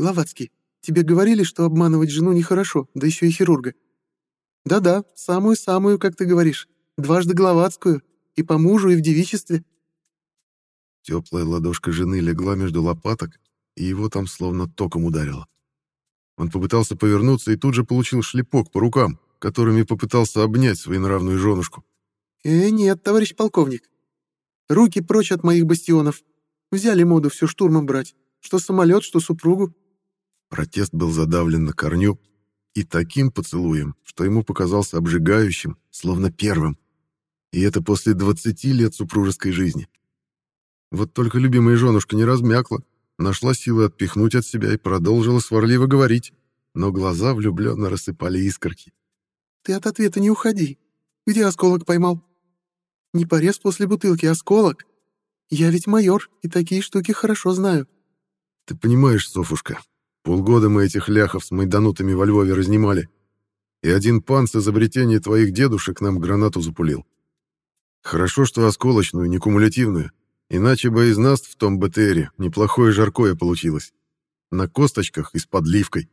Гловацкий, тебе говорили, что обманывать жену нехорошо, да еще и хирурга. Да-да, самую-самую, как ты говоришь, дважды Гловацкую, и по мужу, и в девичестве. Теплая ладошка жены легла между лопаток, и его там словно током ударило. Он попытался повернуться и тут же получил шлепок по рукам, которыми попытался обнять своенравную женушку. «Э, нет, товарищ полковник. Руки прочь от моих бастионов. Взяли моду все штурмом брать. Что самолет, что супругу». Протест был задавлен на корню и таким поцелуем, что ему показался обжигающим, словно первым. И это после 20 лет супружеской жизни. Вот только любимая женушка не размякла, нашла силы отпихнуть от себя и продолжила сварливо говорить, но глаза влюбленно рассыпали искорки. «Ты от ответа не уходи. Где осколок поймал? Не порез после бутылки, осколок. Я ведь майор, и такие штуки хорошо знаю». «Ты понимаешь, Софушка, полгода мы этих ляхов с майданутами во Львове разнимали, и один пан с изобретения твоих дедушек нам гранату запулил. Хорошо, что осколочную, не кумулятивную, иначе бы из нас в том БТРе неплохое жаркое получилось. На косточках и с подливкой».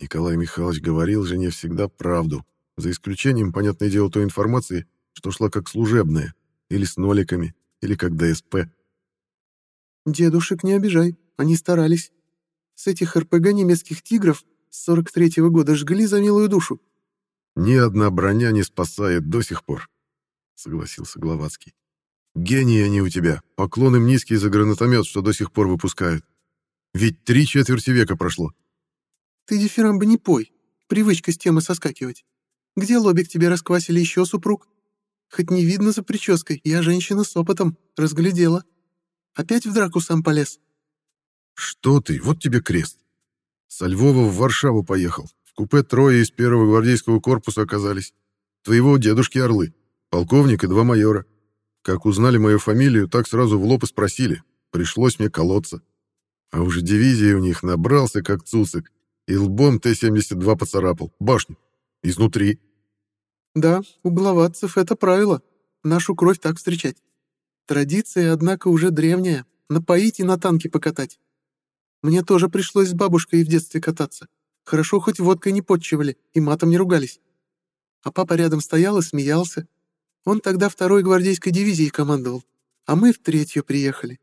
Николай Михайлович говорил жене всегда правду, за исключением, понятное дело, той информации, что шла как служебная, или с ноликами, или как ДСП. «Дедушек не обижай, они старались. С этих РПГ немецких «Тигров» с 43-го года жгли за милую душу». «Ни одна броня не спасает до сих пор», — согласился Гловацкий. «Гении они у тебя, поклон им низкий за гранатомет, что до сих пор выпускают. Ведь три четверти века прошло». «Ты дифирамбы не пой, привычка с темы соскакивать. Где лобик тебе расквасили еще, супруг? Хоть не видно за прической, я женщина с опытом, разглядела. Опять в драку сам полез». «Что ты? Вот тебе крест. Со Львова в Варшаву поехал. В купе трое из первого гвардейского корпуса оказались. Твоего дедушки Орлы, полковник и два майора. Как узнали мою фамилию, так сразу в лоб и спросили. Пришлось мне колоться. А уже дивизии у них набрался, как цуцик, и лбом Т-72 поцарапал. Башню. Изнутри. Да, у главадцев это правило. Нашу кровь так встречать. Традиция, однако, уже древняя. Напоить и на танке покатать. Мне тоже пришлось с бабушкой в детстве кататься. Хорошо, хоть водкой не подчивали и матом не ругались. А папа рядом стоял и смеялся. Он тогда второй гвардейской дивизией командовал, а мы в третью приехали.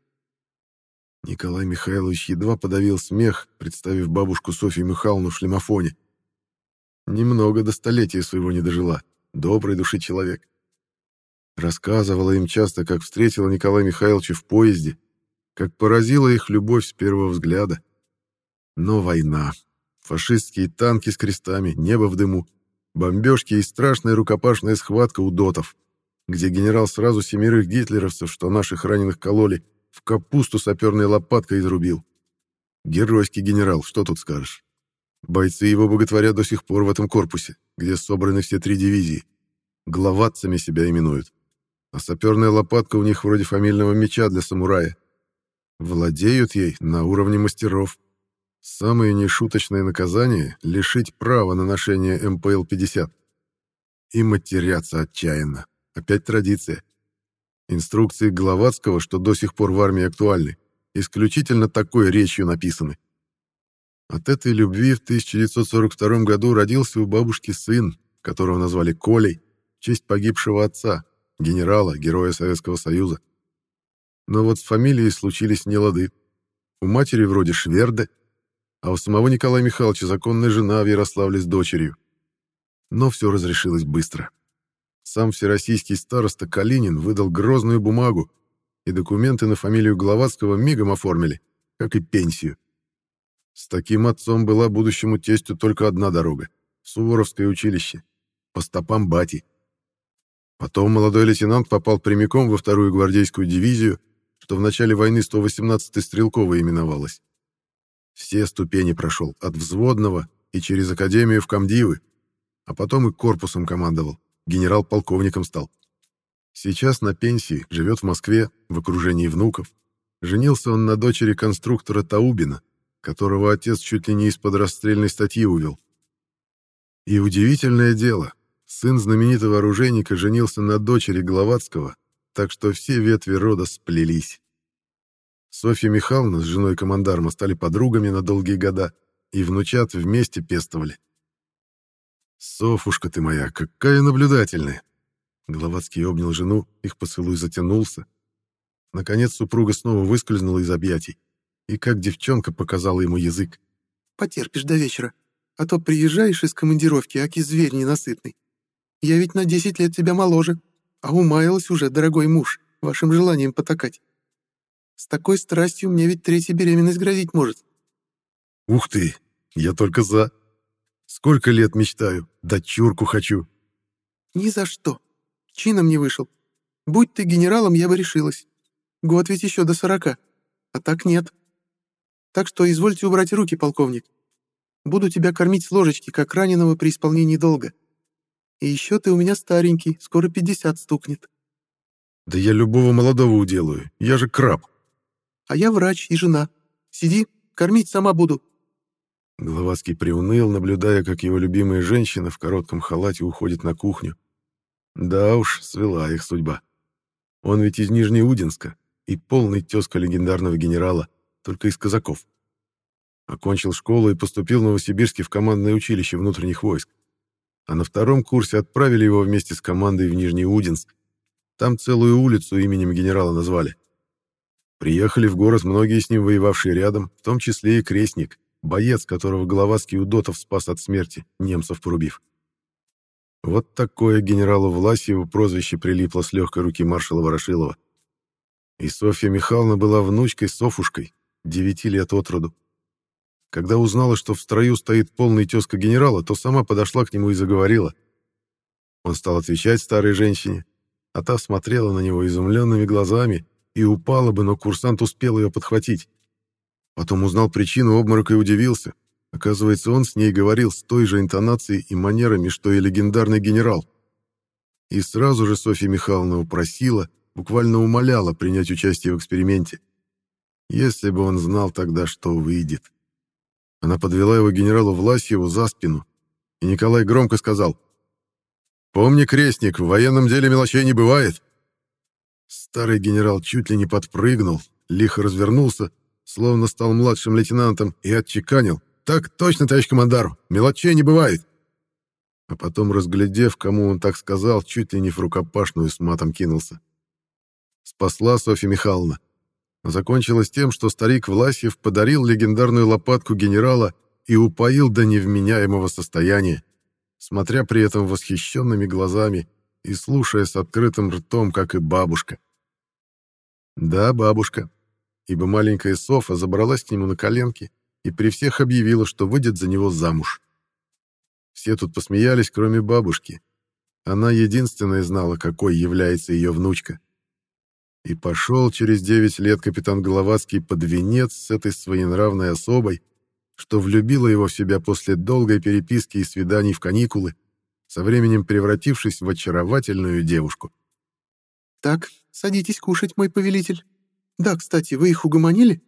Николай Михайлович едва подавил смех, представив бабушку Софью Михайловну в шлемофоне. Немного до столетия своего не дожила. Доброй души человек. Рассказывала им часто, как встретила Николая Михайловича в поезде, как поразила их любовь с первого взгляда. Но война. Фашистские танки с крестами, небо в дыму, бомбежки и страшная рукопашная схватка у дотов, где генерал сразу семерых гитлеровцев, что наших раненых кололи, в капусту саперной лопаткой изрубил. Геройский генерал, что тут скажешь. Бойцы его боготворят до сих пор в этом корпусе, где собраны все три дивизии. Главатцами себя именуют. А саперная лопатка у них вроде фамильного меча для самурая. Владеют ей на уровне мастеров. Самое нешуточное наказание — лишить права на ношение МПЛ-50. И матерятся отчаянно. Опять традиция. Инструкции Гловацкого, что до сих пор в армии актуальны, исключительно такой речью написаны. От этой любви в 1942 году родился у бабушки сын, которого назвали Колей, в честь погибшего отца, генерала, героя Советского Союза. Но вот с фамилией случились нелады. У матери вроде Шверде, а у самого Николая Михайловича законная жена в Ярославле с дочерью. Но все разрешилось быстро. Сам всероссийский староста Калинин выдал грозную бумагу, и документы на фамилию Гловацкого мигом оформили, как и пенсию. С таким отцом была будущему тестю только одна дорога — Суворовское училище, по стопам бати. Потом молодой лейтенант попал прямиком во вторую гвардейскую дивизию, что в начале войны 118-й стрелковой именовалась. Все ступени прошел, от взводного и через академию в комдивы, а потом и корпусом командовал генерал-полковником стал. Сейчас на пенсии, живет в Москве, в окружении внуков. Женился он на дочери конструктора Таубина, которого отец чуть ли не из-под расстрельной статьи увел. И удивительное дело, сын знаменитого оружейника женился на дочери Гловацкого, так что все ветви рода сплелись. Софья Михайловна с женой командарма стали подругами на долгие года и внучат вместе пестовали. «Софушка ты моя, какая наблюдательная!» Гловацкий обнял жену, их поцелуй затянулся. Наконец супруга снова выскользнула из объятий и, как девчонка, показала ему язык. «Потерпишь до вечера, а то приезжаешь из командировки, аки зверь ненасытный. Я ведь на десять лет тебя моложе, а умаялась уже, дорогой муж, вашим желанием потакать. С такой страстью мне ведь третья беременность грозить может. Ух ты, я только за. Сколько лет мечтаю, дочурку хочу. Ни за что. Чином не вышел. Будь ты генералом, я бы решилась. Год ведь еще до сорока. А так нет. Так что извольте убрать руки, полковник. Буду тебя кормить с ложечки, как раненого при исполнении долга. И еще ты у меня старенький, скоро пятьдесят стукнет. Да я любого молодого уделаю, я же краб. А я врач и жена. Сиди, кормить сама буду». Гловацкий приуныл, наблюдая, как его любимая женщина в коротком халате уходит на кухню. Да уж, свела их судьба. Он ведь из Нижнеудинска и полный тезка легендарного генерала, только из казаков. Окончил школу и поступил в Новосибирске в командное училище внутренних войск. А на втором курсе отправили его вместе с командой в Нижнеудинск. Там целую улицу именем генерала назвали. Приехали в город многие с ним воевавшие рядом, в том числе и крестник, боец, которого Головацкий Удотов спас от смерти, немцев порубив. Вот такое генералу Власьеву прозвище прилипло с легкой руки маршала Ворошилова. И Софья Михайловна была внучкой Софушкой, девяти лет от роду. Когда узнала, что в строю стоит полный тезка генерала, то сама подошла к нему и заговорила. Он стал отвечать старой женщине, а та смотрела на него изумленными глазами и упала бы, но курсант успел ее подхватить. Потом узнал причину обморока и удивился. Оказывается, он с ней говорил с той же интонацией и манерами, что и легендарный генерал. И сразу же Софья Михайловна упросила, буквально умоляла принять участие в эксперименте. Если бы он знал тогда, что выйдет. Она подвела его генералу Власьеву за спину, и Николай громко сказал, «Помни, крестник, в военном деле мелочей не бывает. Старый генерал чуть ли не подпрыгнул, лихо развернулся, словно стал младшим лейтенантом, и отчеканил. «Так точно, товарищ командар, мелочей не бывает!» А потом, разглядев, кому он так сказал, чуть ли не в рукопашную с матом кинулся. Спасла Софья Михайловна. Закончилось тем, что старик Власьев подарил легендарную лопатку генерала и упоил до невменяемого состояния, смотря при этом восхищенными глазами и слушая с открытым ртом, как и бабушка. Да, бабушка, ибо маленькая Софа забралась к нему на коленки и при всех объявила, что выйдет за него замуж. Все тут посмеялись, кроме бабушки. Она единственная знала, какой является ее внучка. И пошел через девять лет капитан Головацкий под венец с этой своенравной особой, что влюбила его в себя после долгой переписки и свиданий в каникулы, со временем превратившись в очаровательную девушку. «Так, садитесь кушать, мой повелитель. Да, кстати, вы их угомонили?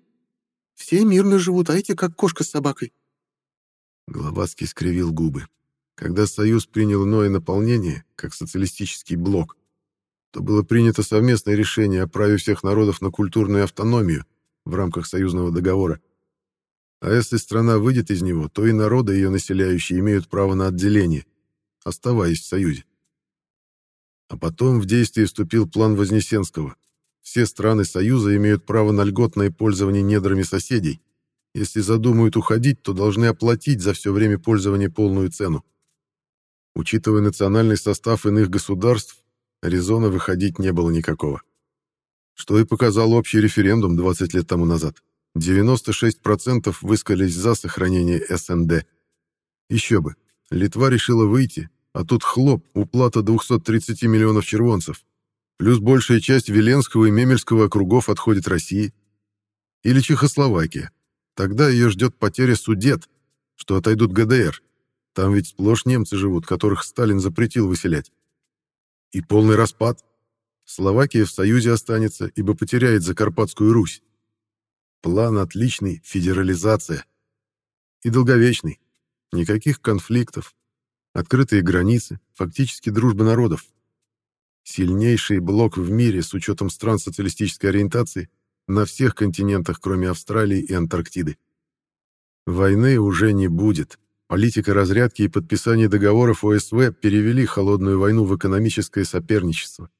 Все мирно живут, а эти как кошка с собакой». Глобацкий скривил губы. Когда Союз принял иное наполнение, как социалистический блок, то было принято совместное решение о праве всех народов на культурную автономию в рамках союзного договора. А если страна выйдет из него, то и народы, ее населяющие, имеют право на отделение оставаясь в Союзе. А потом в действие вступил план Вознесенского. Все страны Союза имеют право на льготное пользование недрами соседей. Если задумают уходить, то должны оплатить за все время пользования полную цену. Учитывая национальный состав иных государств, резона выходить не было никакого. Что и показал общий референдум 20 лет тому назад. 96% высказались за сохранение СНД. Еще бы, Литва решила выйти, а тут хлоп, уплата 230 миллионов червонцев. Плюс большая часть Веленского и Мемельского округов отходит России. Или Чехословакия. Тогда ее ждет потеря судет, что отойдут ГДР. Там ведь сплошь немцы живут, которых Сталин запретил выселять. И полный распад. Словакия в Союзе останется, ибо потеряет Закарпатскую Русь. План отличный, федерализация. И долговечный. Никаких конфликтов. Открытые границы, фактически дружба народов. Сильнейший блок в мире с учетом стран социалистической ориентации на всех континентах, кроме Австралии и Антарктиды. Войны уже не будет. Политика разрядки и подписания договоров ОСВ перевели холодную войну в экономическое соперничество.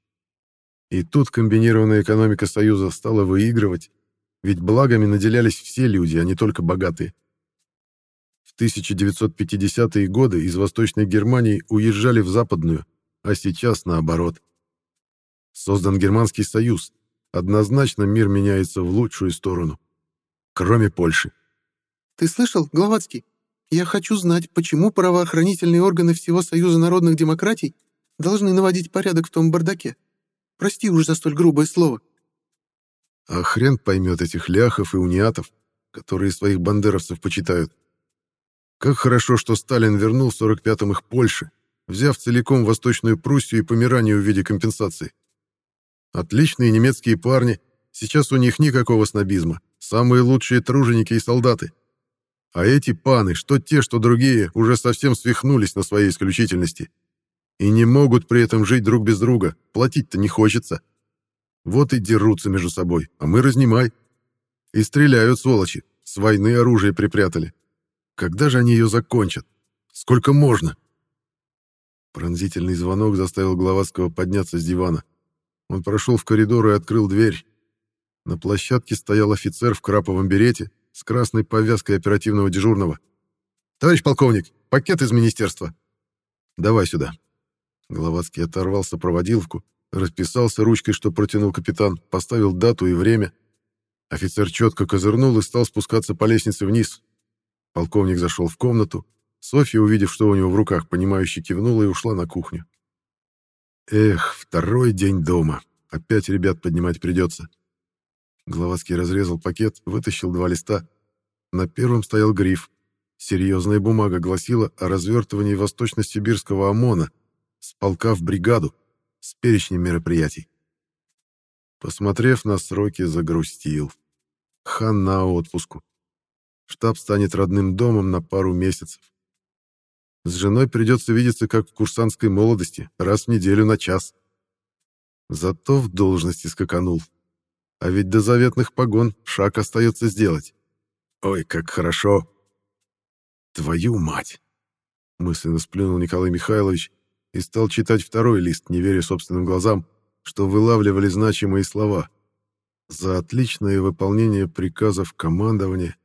И тут комбинированная экономика Союза стала выигрывать, ведь благами наделялись все люди, а не только богатые. В 1950-е годы из Восточной Германии уезжали в Западную, а сейчас наоборот. Создан Германский Союз. Однозначно мир меняется в лучшую сторону. Кроме Польши. Ты слышал, Гловацкий? Я хочу знать, почему правоохранительные органы всего Союза народных демократий должны наводить порядок в том бардаке. Прости уж за столь грубое слово. А хрен поймет этих ляхов и униатов, которые своих бандеровцев почитают. Как хорошо, что Сталин вернул в 45-м их Польше, взяв целиком Восточную Пруссию и Померанию в виде компенсации. Отличные немецкие парни, сейчас у них никакого снобизма, самые лучшие труженики и солдаты. А эти паны, что те, что другие, уже совсем свихнулись на своей исключительности. И не могут при этом жить друг без друга, платить-то не хочется. Вот и дерутся между собой, а мы разнимай. И стреляют, сволочи, с войны оружие припрятали. Когда же они ее закончат? Сколько можно? Пронзительный звонок заставил Гловацкого подняться с дивана. Он прошел в коридор и открыл дверь. На площадке стоял офицер в краповом берете с красной повязкой оперативного дежурного. «Товарищ полковник, пакет из министерства!» «Давай сюда». Гловацкий оторвал сопроводиловку, расписался ручкой, что протянул капитан, поставил дату и время. Офицер четко козырнул и стал спускаться по лестнице вниз, Полковник зашел в комнату. Софья, увидев, что у него в руках, понимающе кивнула и ушла на кухню. Эх, второй день дома. Опять ребят поднимать придется. Гловацкий разрезал пакет, вытащил два листа. На первом стоял гриф. Серьезная бумага гласила о развертывании восточно-сибирского ОМОНа с полка в бригаду с перечнем мероприятий. Посмотрев на сроки, загрустил. Хан на отпуску штаб станет родным домом на пару месяцев. С женой придется видеться, как в курсантской молодости, раз в неделю на час. Зато в должности скаканул. А ведь до заветных погон шаг остается сделать. Ой, как хорошо. Твою мать! Мысленно сплюнул Николай Михайлович и стал читать второй лист, не веря собственным глазам, что вылавливали значимые слова. За отличное выполнение приказов командования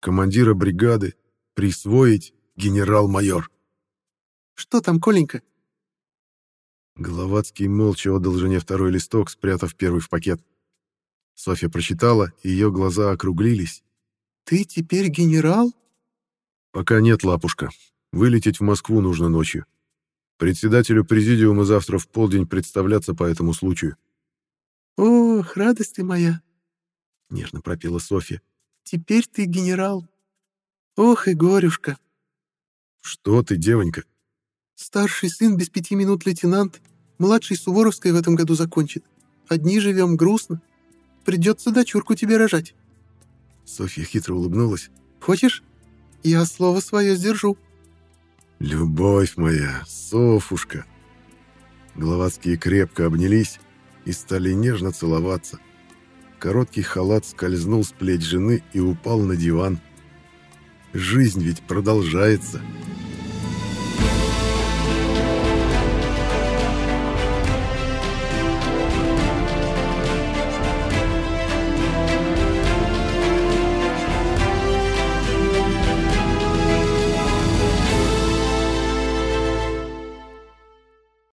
командира бригады, присвоить генерал-майор. «Что там, Коленька?» Головацкий молча отдал жене второй листок, спрятав первый в пакет. Софья прочитала, и ее глаза округлились. «Ты теперь генерал?» «Пока нет, лапушка. Вылететь в Москву нужно ночью. Председателю президиума завтра в полдень представляться по этому случаю». «Ох, радость ты моя!» — нежно пропела Софья. Теперь ты генерал. Ох и горюшка. Что ты, девонька? Старший сын без пяти минут лейтенант. Младший Суворовской в этом году закончит. Одни живем грустно. Придется дочурку тебе рожать. Софья хитро улыбнулась. Хочешь? Я слово свое сдержу. Любовь моя, Софушка. Гловацкие крепко обнялись и стали нежно целоваться. Короткий халат скользнул с плеч жены и упал на диван. Жизнь ведь продолжается.